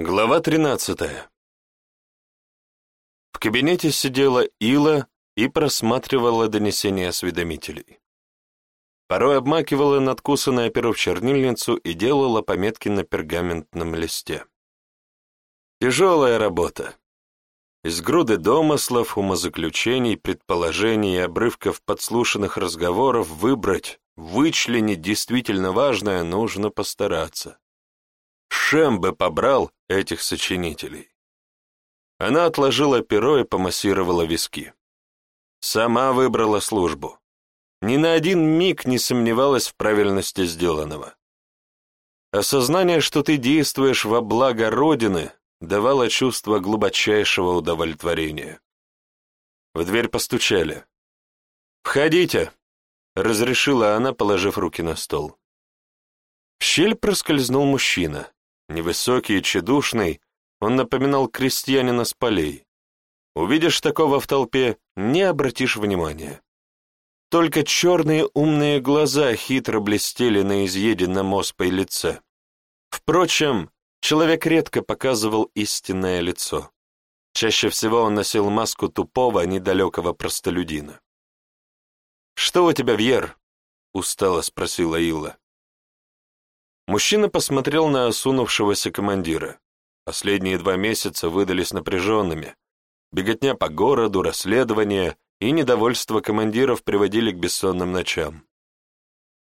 Глава 13. В кабинете сидела Ила и просматривала донесения осведомителей. Порой обмакивала надкусанное перо в чернильницу и делала пометки на пергаментном листе. Тяжелая работа. Из груды домыслов, умозаключений, предположений и обрывков подслушанных разговоров выбрать, вычленить действительно важное нужно постараться. Шем бы побрал этих сочинителей. Она отложила перо и помассировала виски. Сама выбрала службу. Ни на один миг не сомневалась в правильности сделанного. Осознание, что ты действуешь во благо Родины, давало чувство глубочайшего удовлетворения. В дверь постучали. «Входите», — разрешила она, положив руки на стол. В щель проскользнул мужчина. Невысокий и тщедушный, он напоминал крестьянина с полей. Увидишь такого в толпе, не обратишь внимания. Только черные умные глаза хитро блестели на изъеденном оспой лице. Впрочем, человек редко показывал истинное лицо. Чаще всего он носил маску тупого, недалекого простолюдина. «Что у тебя, Вьер?» — устало спросила Илла. Мужчина посмотрел на осунувшегося командира. Последние два месяца выдались напряженными. Беготня по городу, расследования и недовольство командиров приводили к бессонным ночам.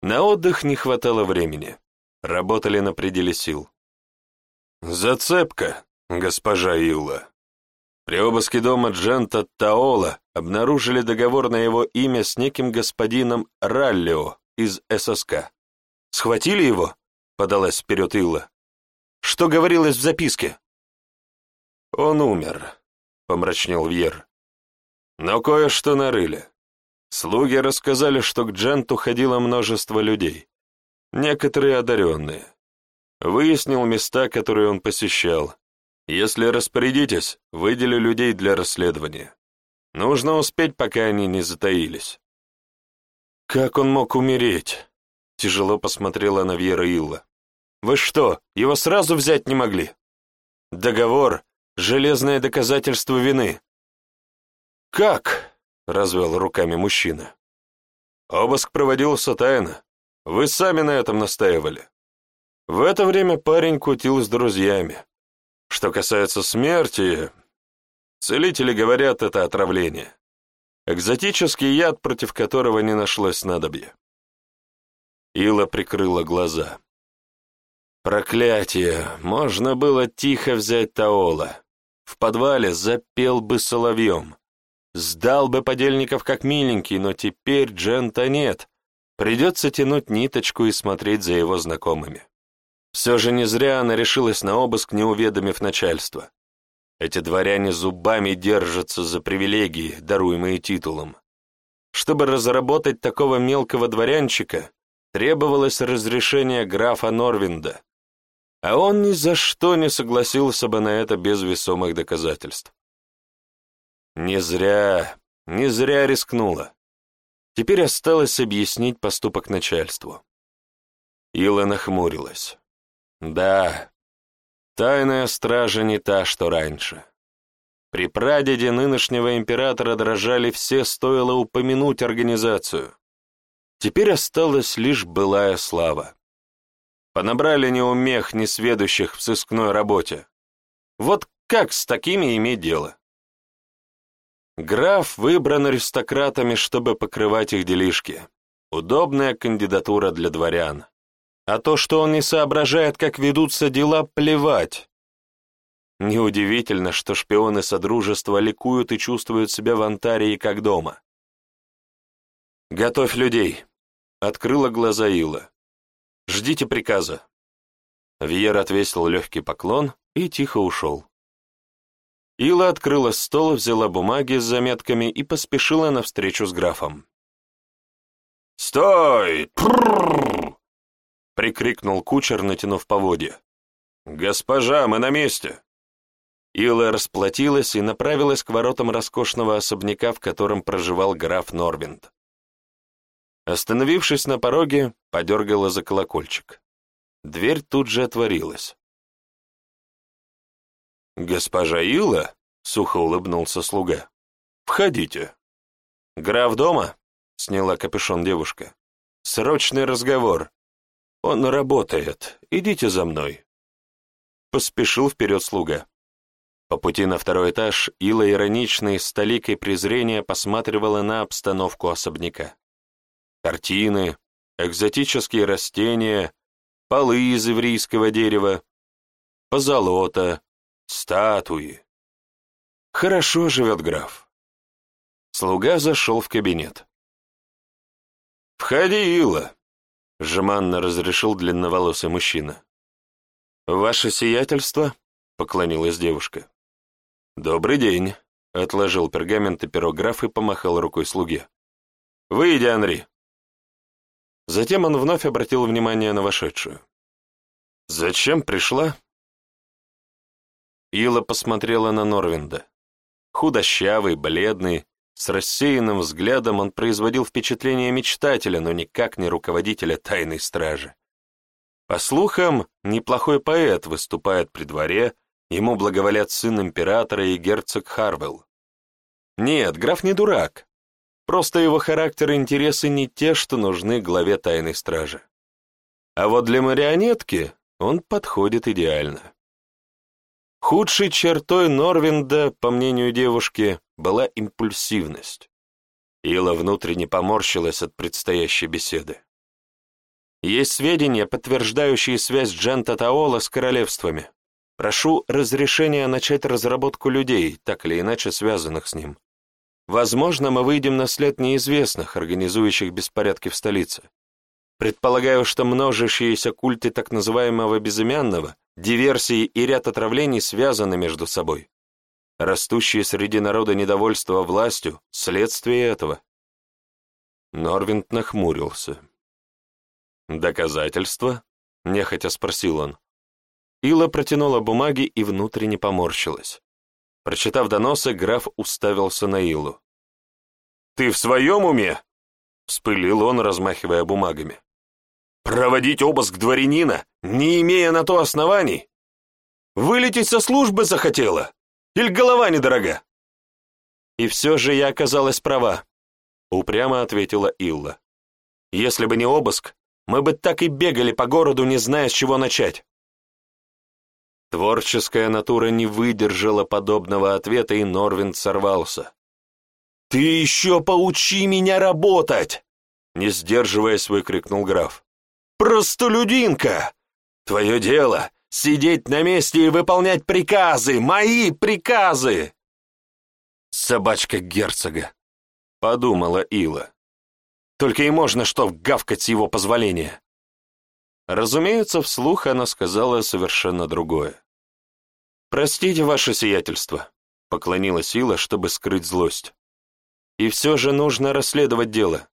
На отдых не хватало времени. Работали на пределе сил. «Зацепка, госпожа Илла. При обыске дома Джента Таола обнаружили договор на его имя с неким господином Раллио из ССК. Схватили его?» — подалась вперед Илла. «Что говорилось в записке?» «Он умер», — помрачнел Вьер. «Но кое-что нарыли. Слуги рассказали, что к Дженту ходило множество людей, некоторые одаренные. Выяснил места, которые он посещал. Если распорядитесь, выделю людей для расследования. Нужно успеть, пока они не затаились». «Как он мог умереть?» Тяжело посмотрела на Вьера Илла. «Вы что, его сразу взять не могли?» «Договор — железное доказательство вины». «Как?» — развел руками мужчина. «Обыск проводился тайно. Вы сами на этом настаивали. В это время парень кутил с друзьями. Что касается смерти, целители говорят, это отравление. Экзотический яд, против которого не нашлось снадобья. Ила прикрыла глаза. Проклятие! Можно было тихо взять Таола. В подвале запел бы соловьем. Сдал бы подельников как миленький, но теперь Джента нет. Придется тянуть ниточку и смотреть за его знакомыми. Все же не зря она решилась на обыск, не уведомив начальство. Эти дворяне зубами держатся за привилегии, даруемые титулом. Чтобы разработать такого мелкого дворянчика, требовалось разрешение графа Норвинда, а он ни за что не согласился бы на это без весомых доказательств. Не зря, не зря рискнула. Теперь осталось объяснить поступок начальству. Ила нахмурилась. Да, тайная стража не та, что раньше. При прадеде нынешнего императора дрожали все, стоило упомянуть организацию. Теперь осталась лишь былая слава. Понабрали неумех, несведущих в сыскной работе. Вот как с такими иметь дело? Граф выбран аристократами, чтобы покрывать их делишки. Удобная кандидатура для дворян. А то, что он не соображает, как ведутся дела, плевать. Неудивительно, что шпионы Содружества ликуют и чувствуют себя в Антарии как дома. «Готовь людей», Открыла глаза Ила. «Ждите приказа». Вьер отвесил легкий поклон и тихо ушел. Ила открыла стол, взяла бумаги с заметками и поспешила навстречу с графом. «Стой!» — прикрикнул кучер, натянув поводья. «Госпожа, мы на месте!» Ила расплатилась и направилась к воротам роскошного особняка, в котором проживал граф Норвинд. Остановившись на пороге, подергала за колокольчик. Дверь тут же отворилась. «Госпожа Ила?» — сухо улыбнулся слуга. «Входите». «Граф дома?» — сняла капюшон девушка. «Срочный разговор. Он работает. Идите за мной». Поспешил вперед слуга. По пути на второй этаж Ила ироничной с толикой презрения посматривала на обстановку особняка. Картины, экзотические растения, полы из иврийского дерева, позолота, статуи. Хорошо живет граф. Слуга зашел в кабинет. «Входи, Ила!» — жеманно разрешил длинноволосый мужчина. «Ваше сиятельство?» — поклонилась девушка. «Добрый день», — отложил пергамент и перо граф и помахал рукой слуге. «Выйди, Анри». Затем он вновь обратил внимание на вошедшую. «Зачем пришла?» Ила посмотрела на Норвинда. Худощавый, бледный, с рассеянным взглядом он производил впечатление мечтателя, но никак не руководителя тайной стражи. По слухам, неплохой поэт выступает при дворе, ему благоволят сын императора и герцог Харвелл. Нет, граф не дурак. Просто его характер и интересы не те, что нужны главе тайной стражи. А вот для марионетки он подходит идеально. Худшей чертой Норвинда, по мнению девушки, была импульсивность. Ила внутренне поморщилась от предстоящей беседы. Есть сведения, подтверждающие связь Джента Таола с королевствами. Прошу разрешения начать разработку людей, так или иначе связанных с ним. Возможно, мы выйдем на след неизвестных, организующих беспорядки в столице. Предполагаю, что множащиеся культы так называемого безымянного, диверсии и ряд отравлений связаны между собой. Растущее среди народа недовольство властью – следствие этого. Норвинд нахмурился. «Доказательства?» – нехотя спросил он. Ила протянула бумаги и внутренне поморщилась. Прочитав доносы, граф уставился на Илу. «Ты в своем уме?» — вспылил он, размахивая бумагами. Проводить обыск дворянина, не имея на то оснований? Вылететь со службы захотела? Или голова недорога? И все же я оказалась права, упрямо ответила Илла. Если бы не обыск, мы бы так и бегали по городу, не зная, с чего начать. Творческая натура не выдержала подобного ответа, и Норвинд сорвался. «Ты еще поучи меня работать!» Не сдерживаясь, выкрикнул граф. «Простолюдинка! Твое дело — сидеть на месте и выполнять приказы, мои приказы!» «Собачка герцога», — подумала Ила. «Только и можно что гавкать с его позволения». Разумеется, вслух она сказала совершенно другое. «Простите ваше сиятельство», — поклонилась Ила, чтобы скрыть злость. «И все же нужно расследовать дело.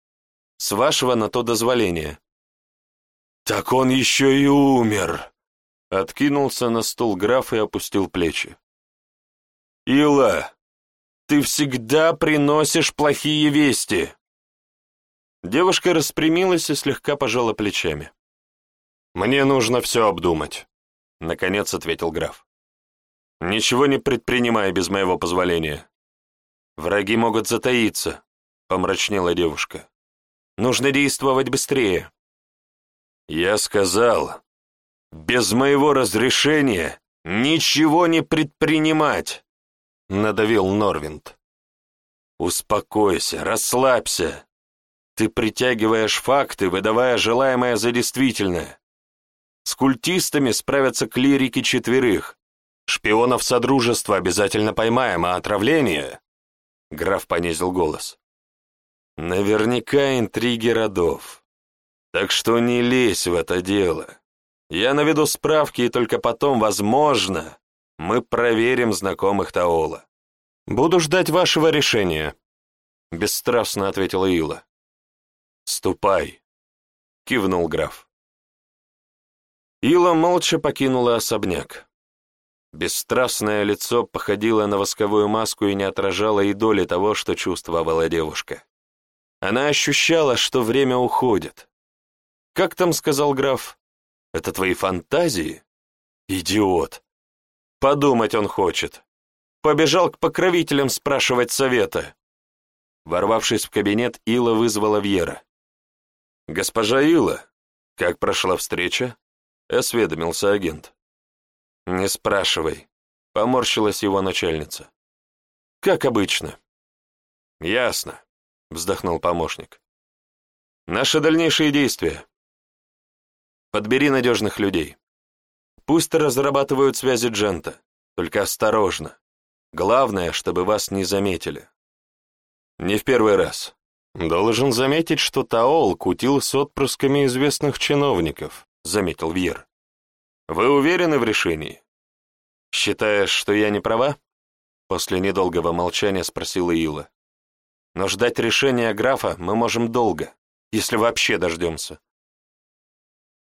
С вашего на то дозволения. «Так он еще и умер!» Откинулся на стул граф и опустил плечи. «Ила, ты всегда приносишь плохие вести!» Девушка распрямилась и слегка пожала плечами. «Мне нужно все обдумать», — наконец ответил граф. «Ничего не предпринимай без моего позволения. Враги могут затаиться», — помрачнела девушка. «Нужно действовать быстрее». Я сказал, без моего разрешения ничего не предпринимать, надавил Норвинд. Успокойся, расслабься. Ты притягиваешь факты, выдавая желаемое за действительное. С культистами справятся клирики четверых. Шпионов Содружества обязательно поймаем, а отравление...» Граф понизил голос. «Наверняка интриги родов. Так что не лезь в это дело. Я наведу справки, и только потом, возможно, мы проверим знакомых Таола. Буду ждать вашего решения, — бесстрастно ответила Ила. «Ступай», — кивнул граф. Ила молча покинула особняк. Бесстрастное лицо походило на восковую маску и не отражало и доли того, что чувствовала девушка. Она ощущала, что время уходит, «Как там сказал граф? Это твои фантазии? Идиот! Подумать он хочет. Побежал к покровителям спрашивать совета. Ворвавшись в кабинет, Ила вызвала Вьера. «Госпожа Ила, как прошла встреча?» — осведомился агент. «Не спрашивай», — поморщилась его начальница. «Как обычно». «Ясно», — вздохнул помощник. «Наши дальнейшие действия. Подбери надежных людей. Пусть разрабатывают связи Джента, только осторожно. Главное, чтобы вас не заметили. Не в первый раз. Должен заметить, что Таол кутил с отпрысками известных чиновников, заметил Вьер. Вы уверены в решении? Считаешь, что я не права? После недолгого молчания спросила Ила. Но ждать решения графа мы можем долго, если вообще дождемся.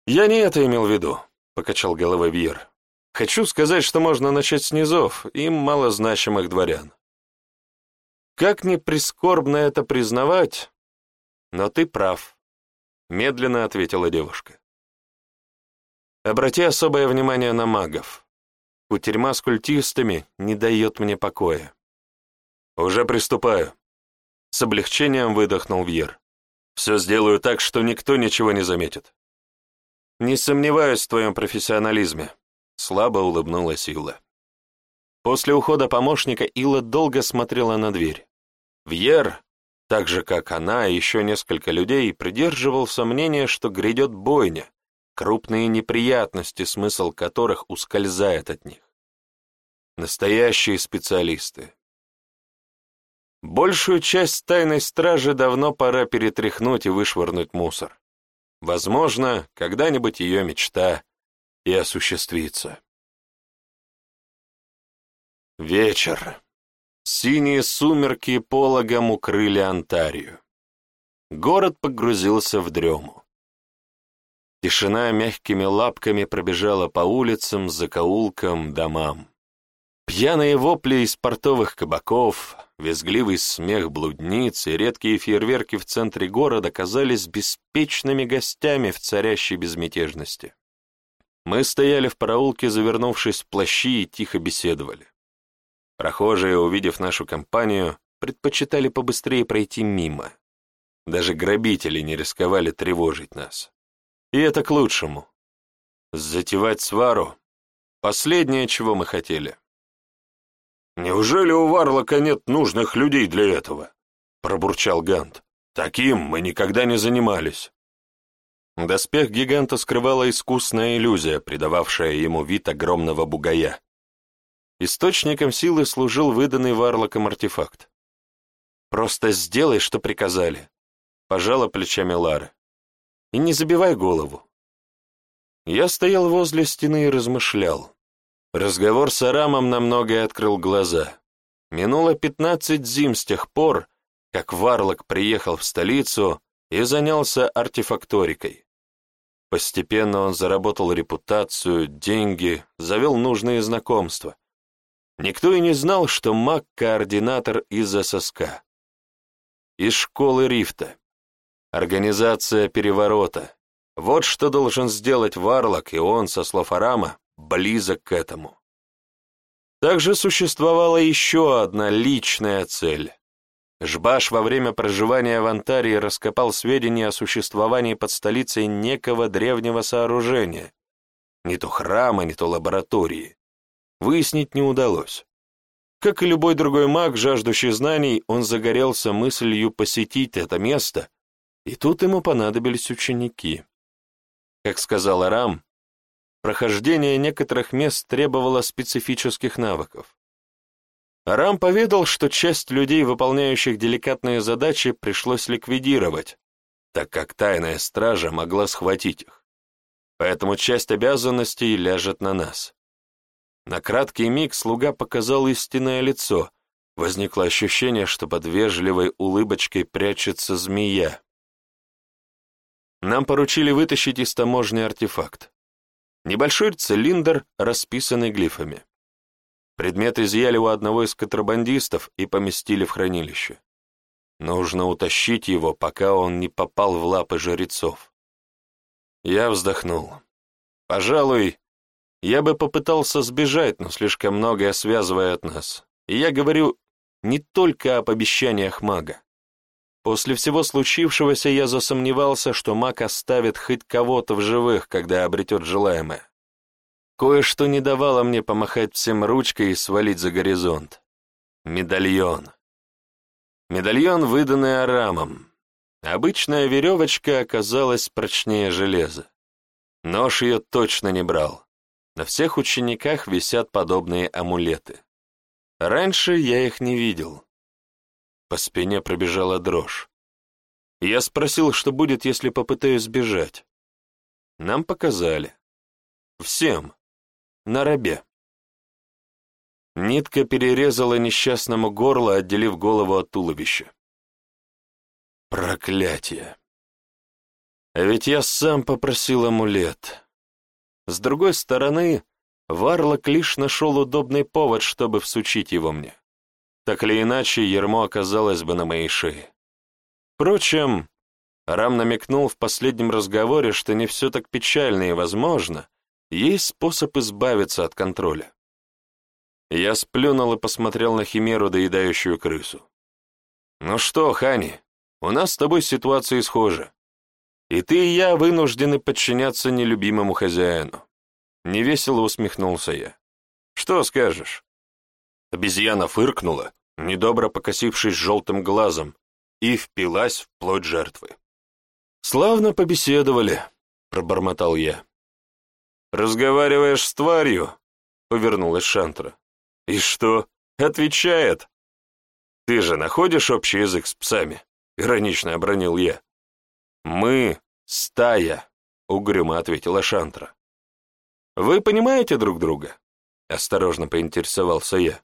«Я не это имел в виду», — покачал головой Вьер. «Хочу сказать, что можно начать с низов, им малозначимых дворян. Как ни прискорбно это признавать, но ты прав», — медленно ответила девушка. «Обрати особое внимание на магов. Кутерьма с культистами не дает мне покоя». «Уже приступаю», — с облегчением выдохнул Вьер. «Все сделаю так, что никто ничего не заметит». «Не сомневаюсь в твоем профессионализме», — слабо улыбнулась Илла. После ухода помощника Илла долго смотрела на дверь. Вьер, так же как она и еще несколько людей, придерживался мнения, что грядет бойня, крупные неприятности, смысл которых ускользает от них. Настоящие специалисты. Большую часть тайной стражи давно пора перетряхнуть и вышвырнуть мусор. Возможно, когда-нибудь ее мечта и осуществится. Вечер. Синие сумерки пологом укрыли Онтарию. Город погрузился в дрему. Тишина мягкими лапками пробежала по улицам, закоулкам, домам. Пьяные вопли из портовых кабаков, визгливый смех блудниц и редкие фейерверки в центре города казались беспечными гостями в царящей безмятежности. Мы стояли в проулке, завернувшись в плащи, и тихо беседовали. Прохожие, увидев нашу компанию, предпочитали побыстрее пройти мимо. Даже грабители не рисковали тревожить нас. И это к лучшему. Затевать свару — последнее, чего мы хотели. «Неужели у Варлока нет нужных людей для этого?» — пробурчал Гант. «Таким мы никогда не занимались». Доспех гиганта скрывала искусная иллюзия, придававшая ему вид огромного бугая. Источником силы служил выданный Варлоком артефакт. «Просто сделай, что приказали», — пожала плечами Лара. «И не забивай голову». Я стоял возле стены и размышлял. Разговор с Арамом на многое открыл глаза. Минуло пятнадцать зим с тех пор, как Варлок приехал в столицу и занялся артефакторикой. Постепенно он заработал репутацию, деньги, завел нужные знакомства. Никто и не знал, что маг — координатор из ССК. Из школы Рифта. Организация переворота. Вот что должен сделать Варлок, и он, со слов Арама, близок к этому. Также существовала еще одна личная цель. Жбаш во время проживания в Антарии раскопал сведения о существовании под столицей некого древнего сооружения, не то храма, не то лаборатории. Выяснить не удалось. Как и любой другой маг, жаждущий знаний, он загорелся мыслью посетить это место, и тут ему понадобились ученики. Как сказал Арам, Прохождение некоторых мест требовало специфических навыков. Арам поведал, что часть людей, выполняющих деликатные задачи, пришлось ликвидировать, так как тайная стража могла схватить их. Поэтому часть обязанностей ляжет на нас. На краткий миг слуга показал истинное лицо. Возникло ощущение, что под вежливой улыбочкой прячется змея. Нам поручили вытащить из таможни артефакт. Небольшой цилиндр, расписанный глифами. Предмет изъяли у одного из контрабандистов и поместили в хранилище. Нужно утащить его, пока он не попал в лапы жрецов. Я вздохнул. Пожалуй, Я бы попытался сбежать, но слишком многое связывает нас. И я говорю не только об обещаниях мага. После всего случившегося я засомневался, что маг оставит хоть кого-то в живых, когда обретет желаемое. Кое-что не давало мне помахать всем ручкой и свалить за горизонт. Медальон. Медальон, выданный Арамом. Обычная веревочка оказалась прочнее железа. Нож ее точно не брал. На всех учениках висят подобные амулеты. Раньше я их не видел. По спине пробежала дрожь. Я спросил, что будет, если попытаюсь сбежать. Нам показали. Всем. На рабе. Нитка перерезала несчастному горло, отделив голову от туловища. Проклятие! А ведь я сам попросил амулет. С другой стороны, Варлок лишь нашел удобный повод, чтобы всучить его мне. Так или иначе, ермо оказалось бы на моей шее. Впрочем, Рам намекнул в последнем разговоре, что не все так печально и, возможно, есть способ избавиться от контроля. Я сплюнул и посмотрел на химеру, доедающую крысу. «Ну что, Хани, у нас с тобой ситуация схожа. И ты и я вынуждены подчиняться нелюбимому хозяину». Невесело усмехнулся я. «Что скажешь?» Обезьяна фыркнула, недобро покосившись желтым глазом, и впилась в плоть жертвы. «Славно побеседовали», — пробормотал я. «Разговариваешь с тварью?» — повернулась Шантра. «И что?» — отвечает. «Ты же находишь общий язык с псами?» — иронично обронил я. «Мы — стая», — угрюмо ответила Шантра. «Вы понимаете друг друга?» — осторожно поинтересовался я.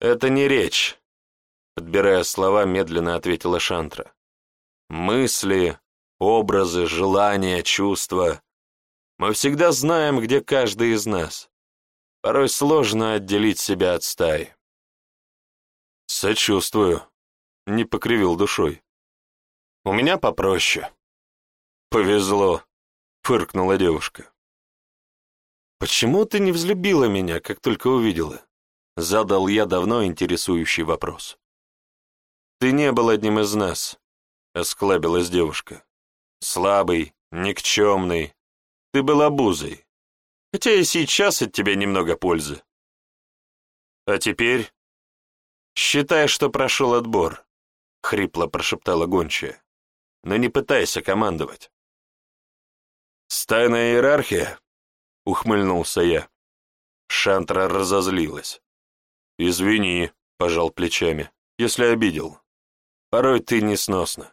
«Это не речь», — подбирая слова, медленно ответила Шантра. «Мысли, образы, желания, чувства. Мы всегда знаем, где каждый из нас. Порой сложно отделить себя от стаи. Сочувствую, не покривил душой. У меня попроще. Повезло, фыркнула девушка. Почему ты не взлюбила меня, как только увидела? Задал я давно интересующий вопрос. Ты не был одним из нас, осклабилась девушка. Слабый, никчемный. Ты был обузой хотя и сейчас от тебя немного пользы. А теперь считай, что прошел отбор, — хрипло прошептала гончая, — но не пытайся командовать. «Стайная иерархия?» — ухмыльнулся я. Шантра разозлилась. «Извини», — пожал плечами, — «если обидел. Порой ты несносна».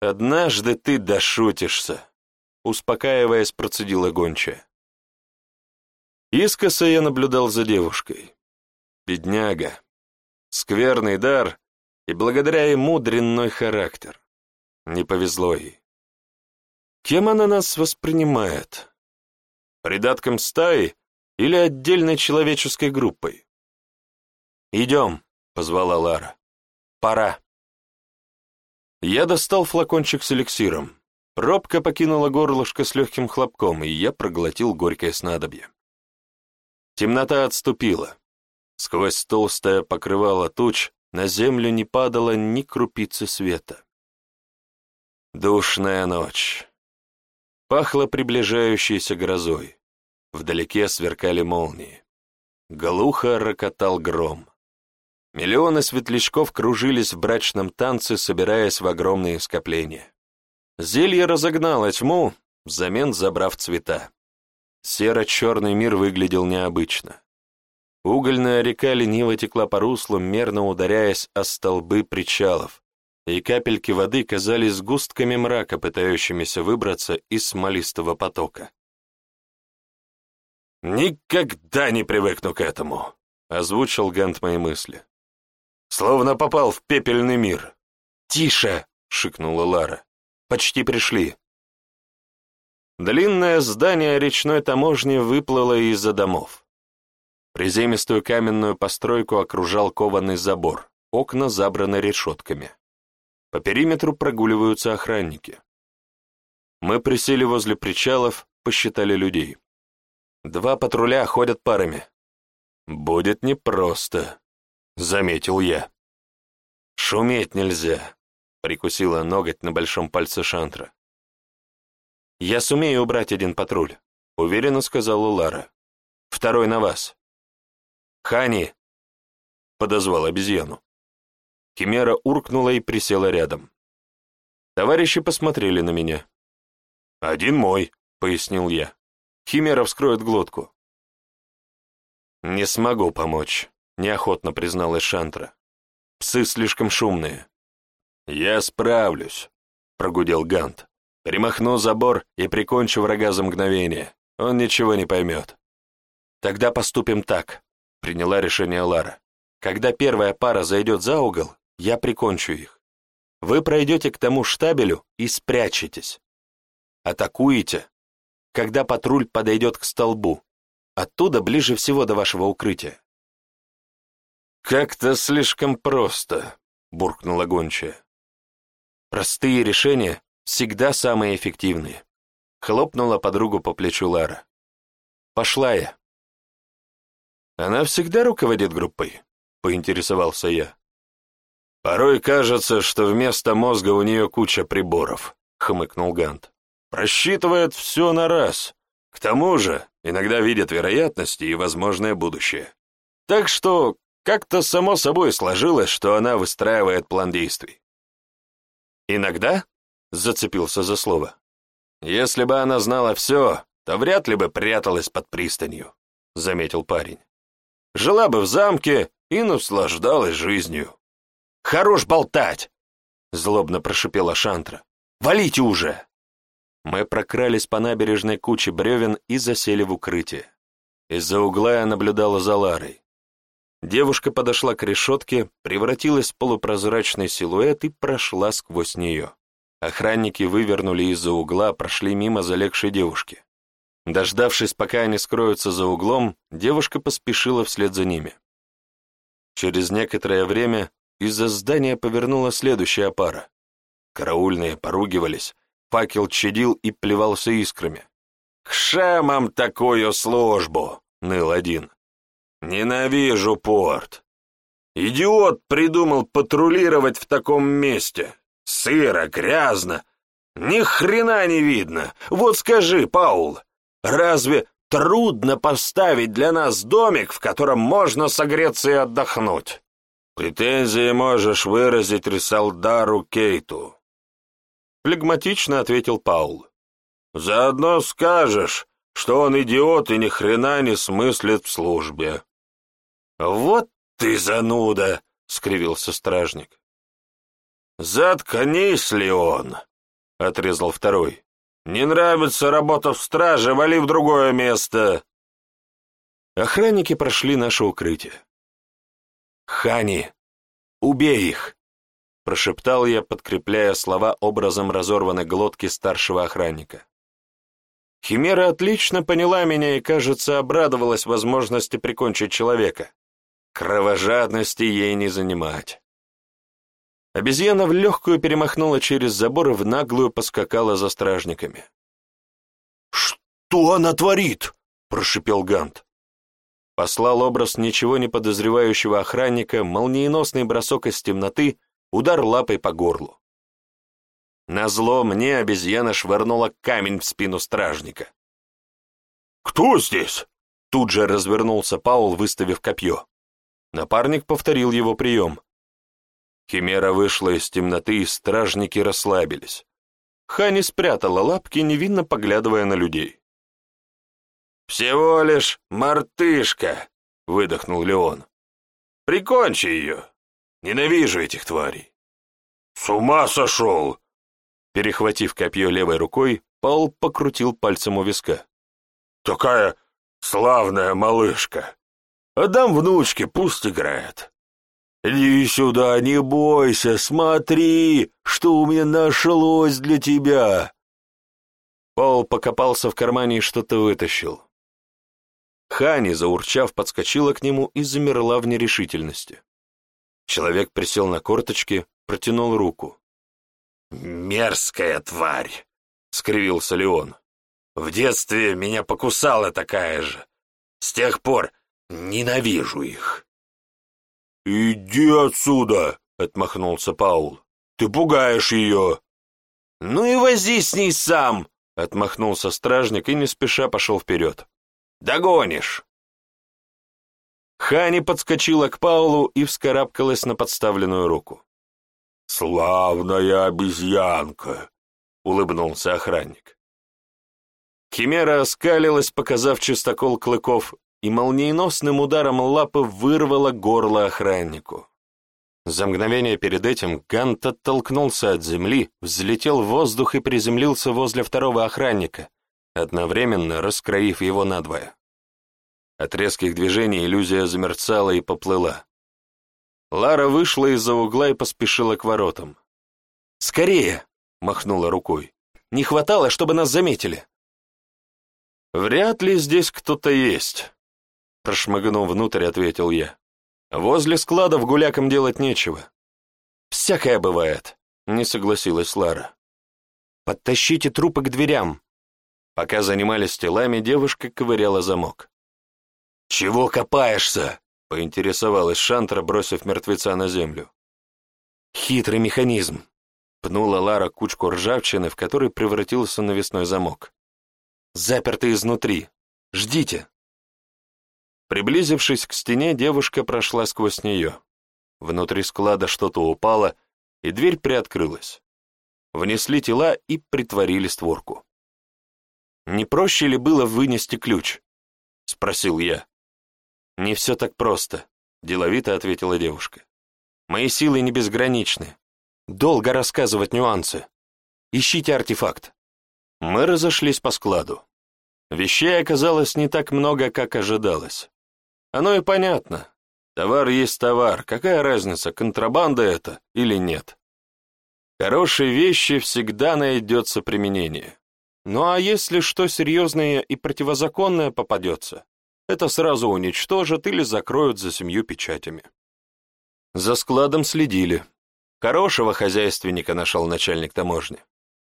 «Однажды ты дошутишься», — успокаиваясь, процедила гончая. Искоса я наблюдал за девушкой. Бедняга. Скверный дар и благодаря ему дрянной характер. Не повезло ей. Кем она нас воспринимает? Придатком стаи или отдельной человеческой группой? «Идем», — позвала Лара. «Пора». Я достал флакончик с эликсиром. Пробка покинула горлышко с легким хлопком, и я проглотил горькое снадобье. Темнота отступила. Сквозь толстое покрывало туч на землю не падало ни крупицы света. Душная ночь. Пахло приближающейся грозой. Вдалеке сверкали молнии. Глухо рокотал гром. Миллионы светлячков кружились в брачном танце, собираясь в огромные скопления. Зелье разогнало тьму, взамен забрав цвета. Серо-черный мир выглядел необычно. Угольная река лениво текла по руслу, мерно ударяясь о столбы причалов, и капельки воды казались густками мрака, пытающимися выбраться из смолистого потока. «Никогда не привыкну к этому», — озвучил Гант мои мысли. «Словно попал в пепельный мир». «Тише!» — шикнула Лара. «Почти пришли». Длинное здание речной таможни выплыло из-за домов. Приземистую каменную постройку окружал кованый забор, окна забраны решетками. По периметру прогуливаются охранники. Мы присели возле причалов, посчитали людей. Два патруля ходят парами. Будет непросто, заметил я. Шуметь нельзя, прикусила ноготь на большом пальце Шантра. Я сумею убрать один патруль, уверенно сказала Лара. Второй на вас. Хани, подозвал обезьяну. Химера уркнула и присела рядом. Товарищи посмотрели на меня. «Один мой», — пояснил я. «Химера вскроет глотку». «Не смогу помочь», — неохотно призналась Шантра. «Псы слишком шумные». «Я справлюсь», — прогудел Гант. «Перемахну забор и прикончу врага за мгновение. Он ничего не поймет». «Тогда поступим так», — приняла решение Лара. «Когда первая пара зайдет за угол, я прикончу их. Вы пройдете к тому штабелю и спрячетесь. Атакуете, когда патруль подойдет к столбу. Оттуда ближе всего до вашего укрытия. «Как-то слишком просто», — буркнула гончая. «Простые решения всегда самые эффективные», — хлопнула подругу по плечу Лара. «Пошла я». «Она всегда руководит группой?» — поинтересовался я. «Порой кажется, что вместо мозга у нее куча приборов», — хмыкнул Гант. «Просчитывает все на раз. К тому же иногда видит вероятности и возможное будущее. Так что как-то само собой сложилось, что она выстраивает план действий». «Иногда?» — зацепился за слово. «Если бы она знала все, то вряд ли бы пряталась под пристанью», — заметил парень. «Жила бы в замке и наслаждалась жизнью». Хорош болтать!» — злобно прошипела Шантра. «Валите уже!» Мы прокрались по набережной куче бревен и засели в укрытие. Из-за угла я наблюдала за Ларой. Девушка подошла к решетке, превратилась в полупрозрачный силуэт и прошла сквозь нее. Охранники вывернули из-за угла, прошли мимо залегшей девушки. Дождавшись, пока они скроются за углом, девушка поспешила вслед за ними. Через некоторое время из-за здания повернула следующая пара. Караульные поругивались, факел чадил и плевался искрами. «К шамам такую службу!» — ныл один. «Ненавижу порт! Идиот придумал патрулировать в таком месте! Сыро, грязно! Ни хрена не видно! Вот скажи, Паул, разве трудно поставить для нас домик, в котором можно согреться и отдохнуть?» «Претензии можешь выразить Рисалдару Кейту», — флегматично ответил Паул. «Заодно скажешь, что он идиот и ни хрена не смыслит в службе». «Вот ты зануда!» — скривился стражник. «Заткнись, Леон!» — отрезал второй. «Не нравится работа в страже, вали в другое место!» Охранники прошли наше укрытие. «Хани, убей их!» — прошептал я, подкрепляя слова образом разорванной глотки старшего охранника. Химера отлично поняла меня и, кажется, обрадовалась возможности прикончить человека. Кровожадности ей не занимать. Обезьяна в легкую перемахнула через забор и в наглую поскакала за стражниками. «Что она творит?» — прошипел Гант. Послал образ ничего не подозревающего охранника, молниеносный бросок из темноты, удар лапой по горлу. Назло мне обезьяна швырнула камень в спину стражника. «Кто здесь?» Тут же развернулся Паул, выставив копье. Напарник повторил его прием. Химера вышла из темноты, и стражники расслабились. Хани спрятала лапки, невинно поглядывая на людей. «Всего лишь мартышка», — выдохнул Леон. «Прикончи ее. Ненавижу этих тварей». «С ума сошел!» Перехватив копье левой рукой, Пол покрутил пальцем у виска. «Такая славная малышка! Отдам внучке, пусть играет!» «Иди сюда, не бойся, смотри, что у меня нашлось для тебя!» Пол покопался в кармане и что-то вытащил. Хани, заурчав, подскочила к нему и замерла в нерешительности. Человек присел на корточки, протянул руку. «Мерзкая тварь!» — скривился Леон. В детстве меня покусала такая же. С тех пор ненавижу их». «Иди отсюда!» — отмахнулся Паул. «Ты пугаешь ее!» «Ну и возись с ней сам!» — отмахнулся стражник и не спеша пошел вперед. «Догонишь!» Хани подскочила к Паулу и вскарабкалась на подставленную руку. «Славная обезьянка!» — улыбнулся охранник. Химера оскалилась, показав чистокол клыков, и молниеносным ударом лапы вырвала горло охраннику. За мгновение перед этим Гант оттолкнулся от земли, взлетел в воздух и приземлился возле второго охранника, одновременно раскроив его надвое. От резких движений иллюзия замерцала и поплыла. Лара вышла из-за угла и поспешила к воротам. «Скорее!» — махнула рукой. «Не хватало, чтобы нас заметили!» «Вряд ли здесь кто-то есть», — прошмыгнув внутрь, ответил я. Возле складов гулякам делать нечего. Всякое бывает, не согласилась Лара. Подтащите трупы к дверям. Пока занимались телами, девушка ковыряла замок. «Чего копаешься?» — поинтересовалась Шантра, бросив мертвеца на землю. «Хитрый механизм», — пнула Лара кучку ржавчины, в который превратился навесной замок. «Заперты изнутри. Ждите». Приблизившись к стене, девушка прошла сквозь нее. Внутри склада что-то упало, и дверь приоткрылась. Внесли тела и притворили створку. «Не проще ли было вынести ключ?» — спросил я. «Не все так просто», — деловито ответила девушка. «Мои силы не безграничны. Долго рассказывать нюансы. Ищите артефакт». Мы разошлись по складу. Вещей оказалось не так много, как ожидалось. Оно и понятно. Товар есть товар, какая разница, контрабанда это или нет. Хорошей вещи всегда найдется применение. Ну а если что серьезное и противозаконное попадется, это сразу уничтожат или закроют за семью печатями. За складом следили. Хорошего хозяйственника нашел начальник таможни.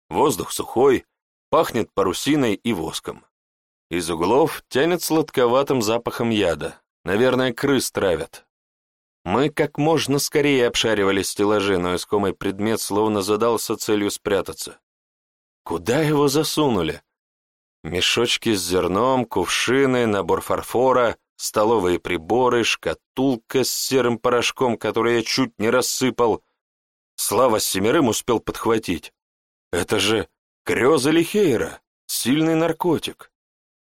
Воздух сухой, пахнет парусиной и воском. Из углов тянет сладковатым запахом яда, Наверное, крыс травят. Мы как можно скорее обшаривали стеллажи, но искомый предмет словно задался целью спрятаться. Куда его засунули? Мешочки с зерном, кувшины, набор фарфора, столовые приборы, шкатулка с серым порошком, который я чуть не рассыпал. Слава семерым успел подхватить. Это же греза Лихейра, сильный наркотик.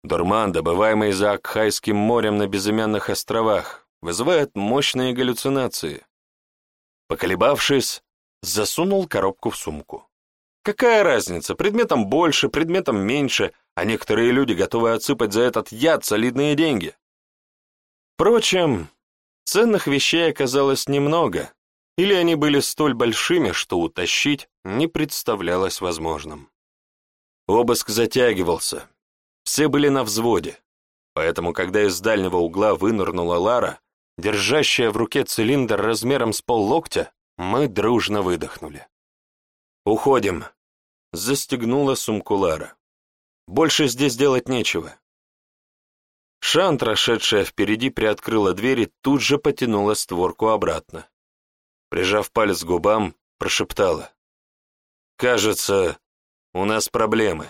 Дурман, добываемый за Акхайским морем на безымянных островах, вызывает мощные галлюцинации. Поколебавшись, засунул коробку в сумку. Какая разница, предметом больше, предметом меньше, а некоторые люди готовы отсыпать за этот яд солидные деньги. Впрочем, ценных вещей оказалось немного, или они были столь большими, что утащить не представлялось возможным. Обыск затягивался, все были на взводе, поэтому, когда из дальнего угла вынырнула Лара, держащая в руке цилиндр размером с поллоктя, мы дружно выдохнули. «Уходим», — застегнула сумку Лара. «Больше здесь делать нечего». Шантра, шедшая впереди, приоткрыла дверь и тут же потянула створку обратно. Прижав палец к губам, прошептала. «Кажется, у нас проблемы».